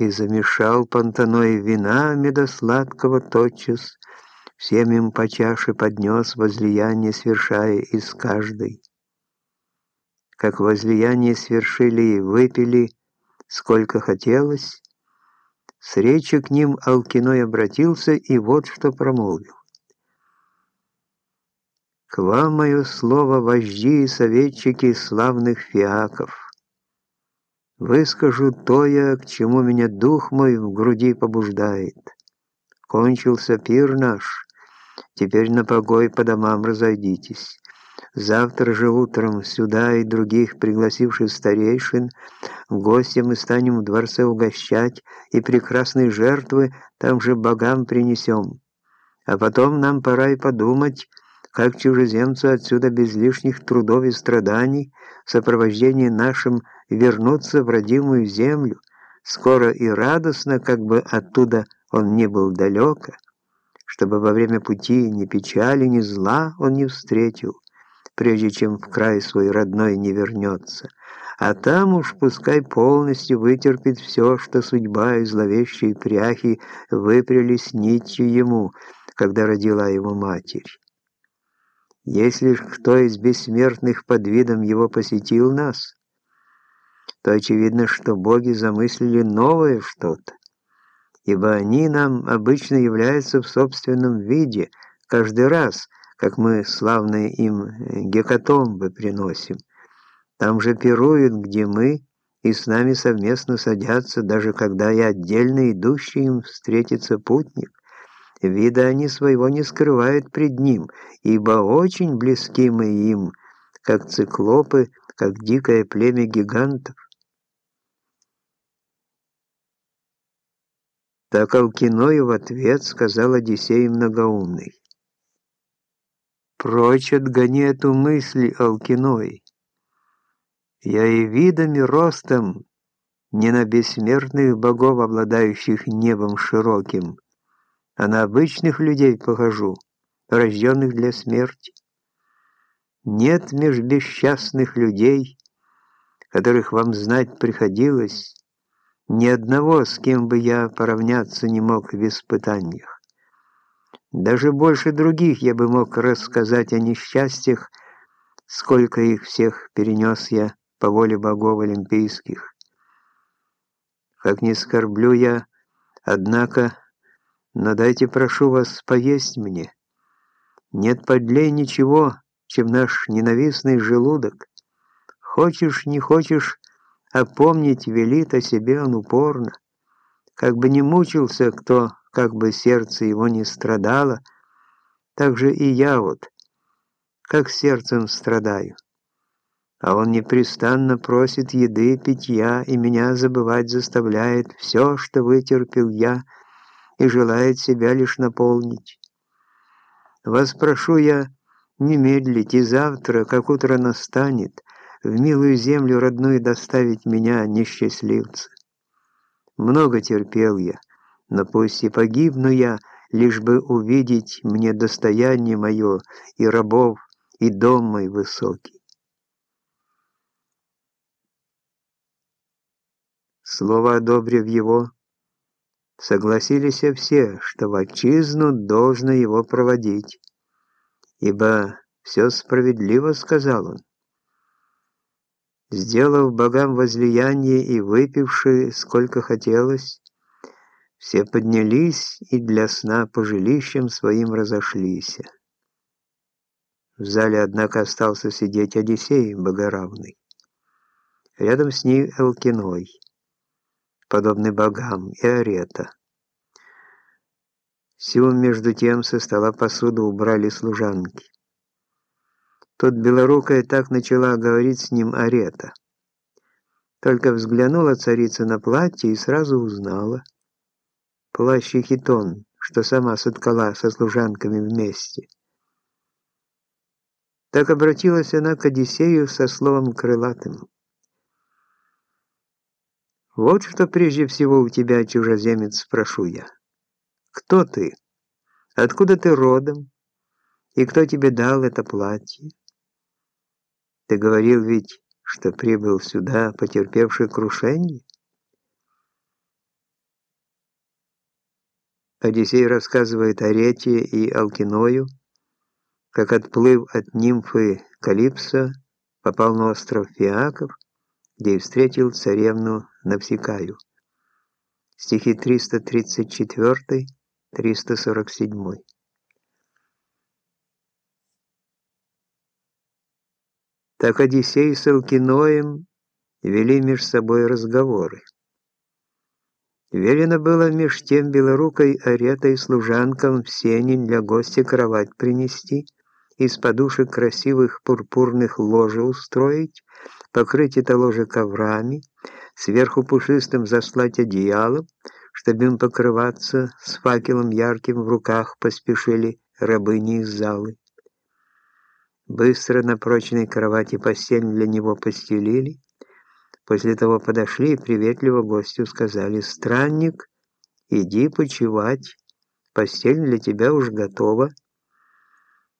и замешал Пантаной вина медосладкого тотчас, всем им по чаше поднес возлияние, свершая из каждой. Как возлияние свершили и выпили, сколько хотелось, с речи к ним Алкиной обратился и вот что промолвил. «К вам мое слово, вожди и советчики славных фиаков. Выскажу то я, к чему меня дух мой в груди побуждает. Кончился пир наш, теперь на погой по домам разойдитесь. Завтра же утром сюда и других пригласивших старейшин гостя мы станем в дворце угощать и прекрасные жертвы там же богам принесем. А потом нам пора и подумать, как чужеземцу отсюда без лишних трудов и страданий в сопровождении нашим вернуться в родимую землю, скоро и радостно, как бы оттуда он не был далеко, чтобы во время пути ни печали, ни зла он не встретил, прежде чем в край свой родной не вернется. А там уж пускай полностью вытерпит все, что судьба и зловещие пряхи выпряли с нитью ему, когда родила его матерь. Если ж кто из бессмертных под видом его посетил нас, то очевидно, что боги замыслили новое что-то, ибо они нам обычно являются в собственном виде каждый раз – как мы славные им э, гекатомбы приносим. Там же пируют, где мы, и с нами совместно садятся, даже когда и отдельно идущий им встретится путник. Вида они своего не скрывают пред ним, ибо очень близки мы им, как циклопы, как дикое племя гигантов. Так Алкиною в ответ сказал Одиссей многоумный. Прочь отгони эту мысль, Алкиной. Я и видом, и ростом не на бессмертных богов, обладающих небом широким, а на обычных людей похожу, рожденных для смерти. Нет меж бесчастных людей, которых вам знать приходилось, ни одного, с кем бы я поравняться не мог в испытаниях. Даже больше других я бы мог рассказать о несчастьях, сколько их всех перенес я по воле богов олимпийских. Как не скорблю я, однако, но дайте, прошу вас, поесть мне. Нет подлей ничего, чем наш ненавистный желудок. Хочешь, не хочешь, а помнить велит о себе он упорно. Как бы не мучился кто, как бы сердце его не страдало, так же и я вот, как сердцем страдаю. А он непрестанно просит еды, питья, и меня забывать заставляет все, что вытерпел я, и желает себя лишь наполнить. Вас прошу я не медлить, и завтра, как утро настанет, в милую землю родную доставить меня, несчастливца. Много терпел я, но пусть и погибну я, лишь бы увидеть мне достояние мое и рабов, и дом мой высокий. Слово одобрив его, согласились все, что в отчизну должно его проводить, ибо все справедливо, сказал он. Сделав богам возлияние и выпивши, сколько хотелось, все поднялись и для сна по жилищам своим разошлись. В зале, однако, остался сидеть Одиссей Богоравный. Рядом с ней Элкиной, подобный богам, и Арета. Всю между тем со стола посуду убрали служанки. Тут белорукая так начала говорить с ним Арета. Только взглянула царица на платье и сразу узнала — плащ и хитон, что сама соткала со служанками вместе. Так обратилась она к Одиссею со словом крылатым. «Вот что прежде всего у тебя, чужеземец, спрошу я. Кто ты? Откуда ты родом? И кто тебе дал это платье? Ты говорил ведь, что прибыл сюда, потерпевший крушение?» Одиссей рассказывает о Рете и Алкиною, как отплыв от нимфы Калипсо, попал на остров Фиаков, где и встретил царевну Навсекаю. Стихи 334-347. Так Одиссей с Алкиноем вели меж собой разговоры. Велено было меж тем белорукой аретой служанкам в сене для гостя кровать принести, из подушек красивых пурпурных ложе устроить, покрыть это ложе коврами, сверху пушистым заслать одеялом, чтобы им покрываться, с факелом ярким в руках поспешили рабыни из залы. Быстро на прочной кровати постель для него постелили, после того подошли и приветливо гостю сказали «Странник, иди почевать, постель для тебя уж готова».